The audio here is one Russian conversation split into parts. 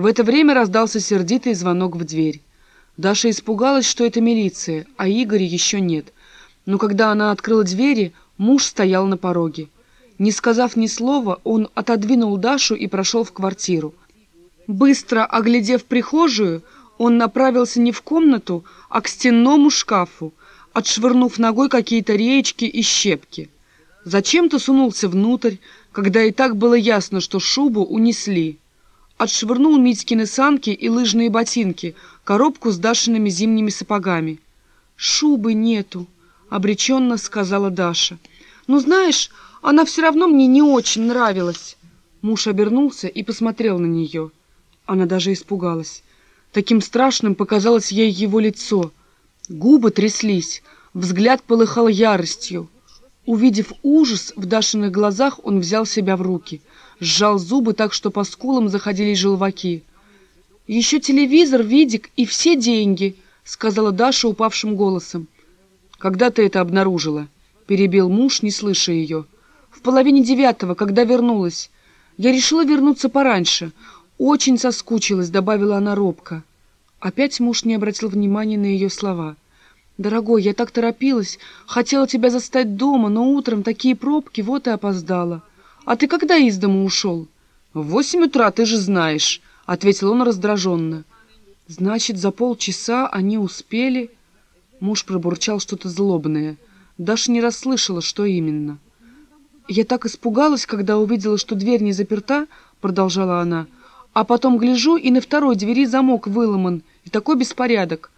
В это время раздался сердитый звонок в дверь. Даша испугалась, что это милиция, а Игоря еще нет. Но когда она открыла двери, муж стоял на пороге. Не сказав ни слова, он отодвинул Дашу и прошел в квартиру. Быстро оглядев прихожую, он направился не в комнату, а к стенному шкафу, отшвырнув ногой какие-то реечки и щепки. Зачем-то сунулся внутрь, когда и так было ясно, что шубу унесли. Отшвырнул Митькины санки и лыжные ботинки, коробку с Дашиными зимними сапогами. «Шубы нету», — обреченно сказала Даша. «Ну, знаешь, она все равно мне не очень нравилась». Муж обернулся и посмотрел на нее. Она даже испугалась. Таким страшным показалось ей его лицо. Губы тряслись, взгляд полыхал яростью. Увидев ужас в Дашиных глазах, он взял себя в руки, сжал зубы так, что по скулам заходили желваки. «Еще телевизор, видик и все деньги», — сказала Даша упавшим голосом. «Когда ты это обнаружила?» — перебил муж, не слыша ее. «В половине девятого, когда вернулась. Я решила вернуться пораньше. Очень соскучилась», — добавила она робко. Опять муж не обратил внимания на ее слова. «Дорогой, я так торопилась, хотела тебя застать дома, но утром такие пробки, вот и опоздала. А ты когда из дома ушел?» «В восемь утра, ты же знаешь», — ответил он раздраженно. «Значит, за полчаса они успели...» Муж пробурчал что-то злобное. Даша не расслышала, что именно. «Я так испугалась, когда увидела, что дверь не заперта», — продолжала она, «а потом гляжу, и на второй двери замок выломан, и такой беспорядок.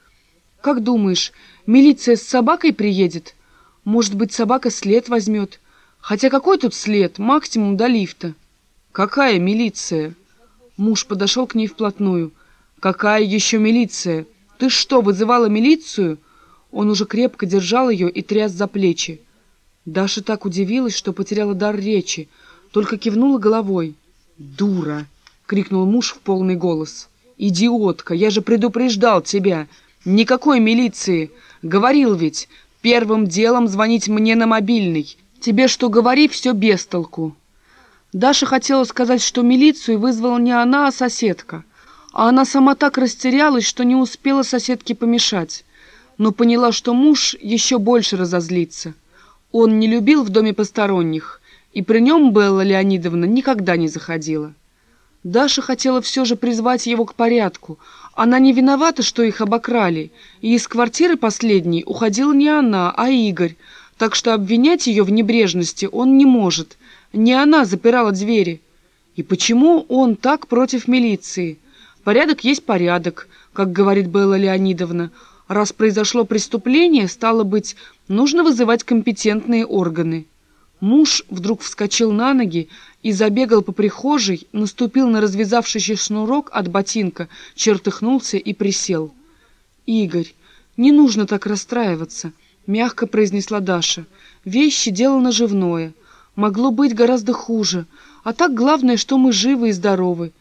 Как думаешь, милиция с собакой приедет? Может быть, собака след возьмет? Хотя какой тут след? Максимум до лифта. Какая милиция? Муж подошел к ней вплотную. Какая еще милиция? Ты что, вызывала милицию? Он уже крепко держал ее и тряс за плечи. Даша так удивилась, что потеряла дар речи, только кивнула головой. «Дура!» — крикнул муж в полный голос. «Идиотка! Я же предупреждал тебя! Никакой милиции! Говорил ведь, первым делом звонить мне на мобильный. Тебе что говори, все без толку. Даша хотела сказать, что милицию вызвала не она, а соседка. А она сама так растерялась, что не успела соседке помешать. Но поняла, что муж еще больше разозлится. Он не любил в доме посторонних, и при нем Белла Леонидовна никогда не заходила. Даша хотела все же призвать его к порядку, она не виновата, что их обокрали, и из квартиры последней уходила не она, а Игорь, так что обвинять ее в небрежности он не может. Не она запирала двери. И почему он так против милиции? Порядок есть порядок, как говорит Белла Леонидовна. Раз произошло преступление, стало быть, нужно вызывать компетентные органы. Муж вдруг вскочил на ноги и забегал по прихожей, наступил на развязавшийся шнурок от ботинка, чертыхнулся и присел. «Игорь, не нужно так расстраиваться», — мягко произнесла Даша. «Вещи — дело наживное. Могло быть гораздо хуже. А так главное, что мы живы и здоровы.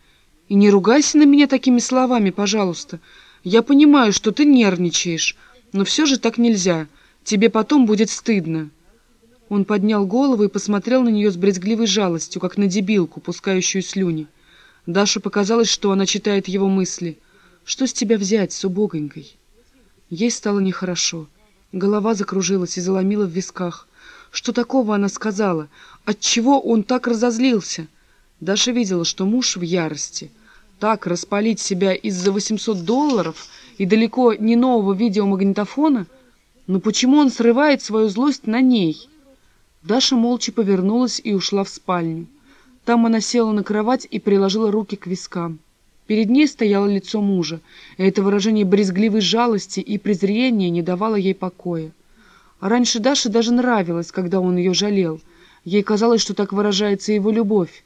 И не ругайся на меня такими словами, пожалуйста. Я понимаю, что ты нервничаешь, но все же так нельзя. Тебе потом будет стыдно». Он поднял голову и посмотрел на нее с брезгливой жалостью, как на дебилку, пускающую слюни. Даша показалось, что она читает его мысли. «Что с тебя взять с убогонькой?» Ей стало нехорошо. Голова закружилась и заломила в висках. Что такого она сказала? Отчего он так разозлился? Даша видела, что муж в ярости. Так распалить себя из-за 800 долларов и далеко не нового видеомагнитофона? Но почему он срывает свою злость на ней?» Даша молча повернулась и ушла в спальню. Там она села на кровать и приложила руки к вискам. Перед ней стояло лицо мужа, и это выражение брезгливой жалости и презрения не давало ей покоя. А раньше Даше даже нравилось, когда он ее жалел. Ей казалось, что так выражается его любовь.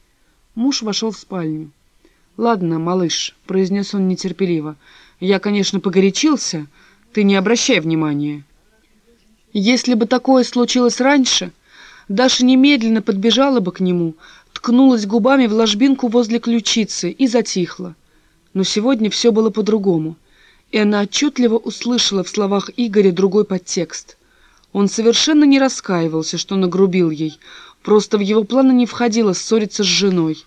Муж вошел в спальню. «Ладно, малыш», — произнес он нетерпеливо, — «я, конечно, погорячился, ты не обращай внимания». Если бы такое случилось раньше... Даша немедленно подбежала бы к нему, ткнулась губами в ложбинку возле ключицы и затихла. Но сегодня все было по-другому, и она отчетливо услышала в словах Игоря другой подтекст. Он совершенно не раскаивался, что нагрубил ей, просто в его планы не входило ссориться с женой.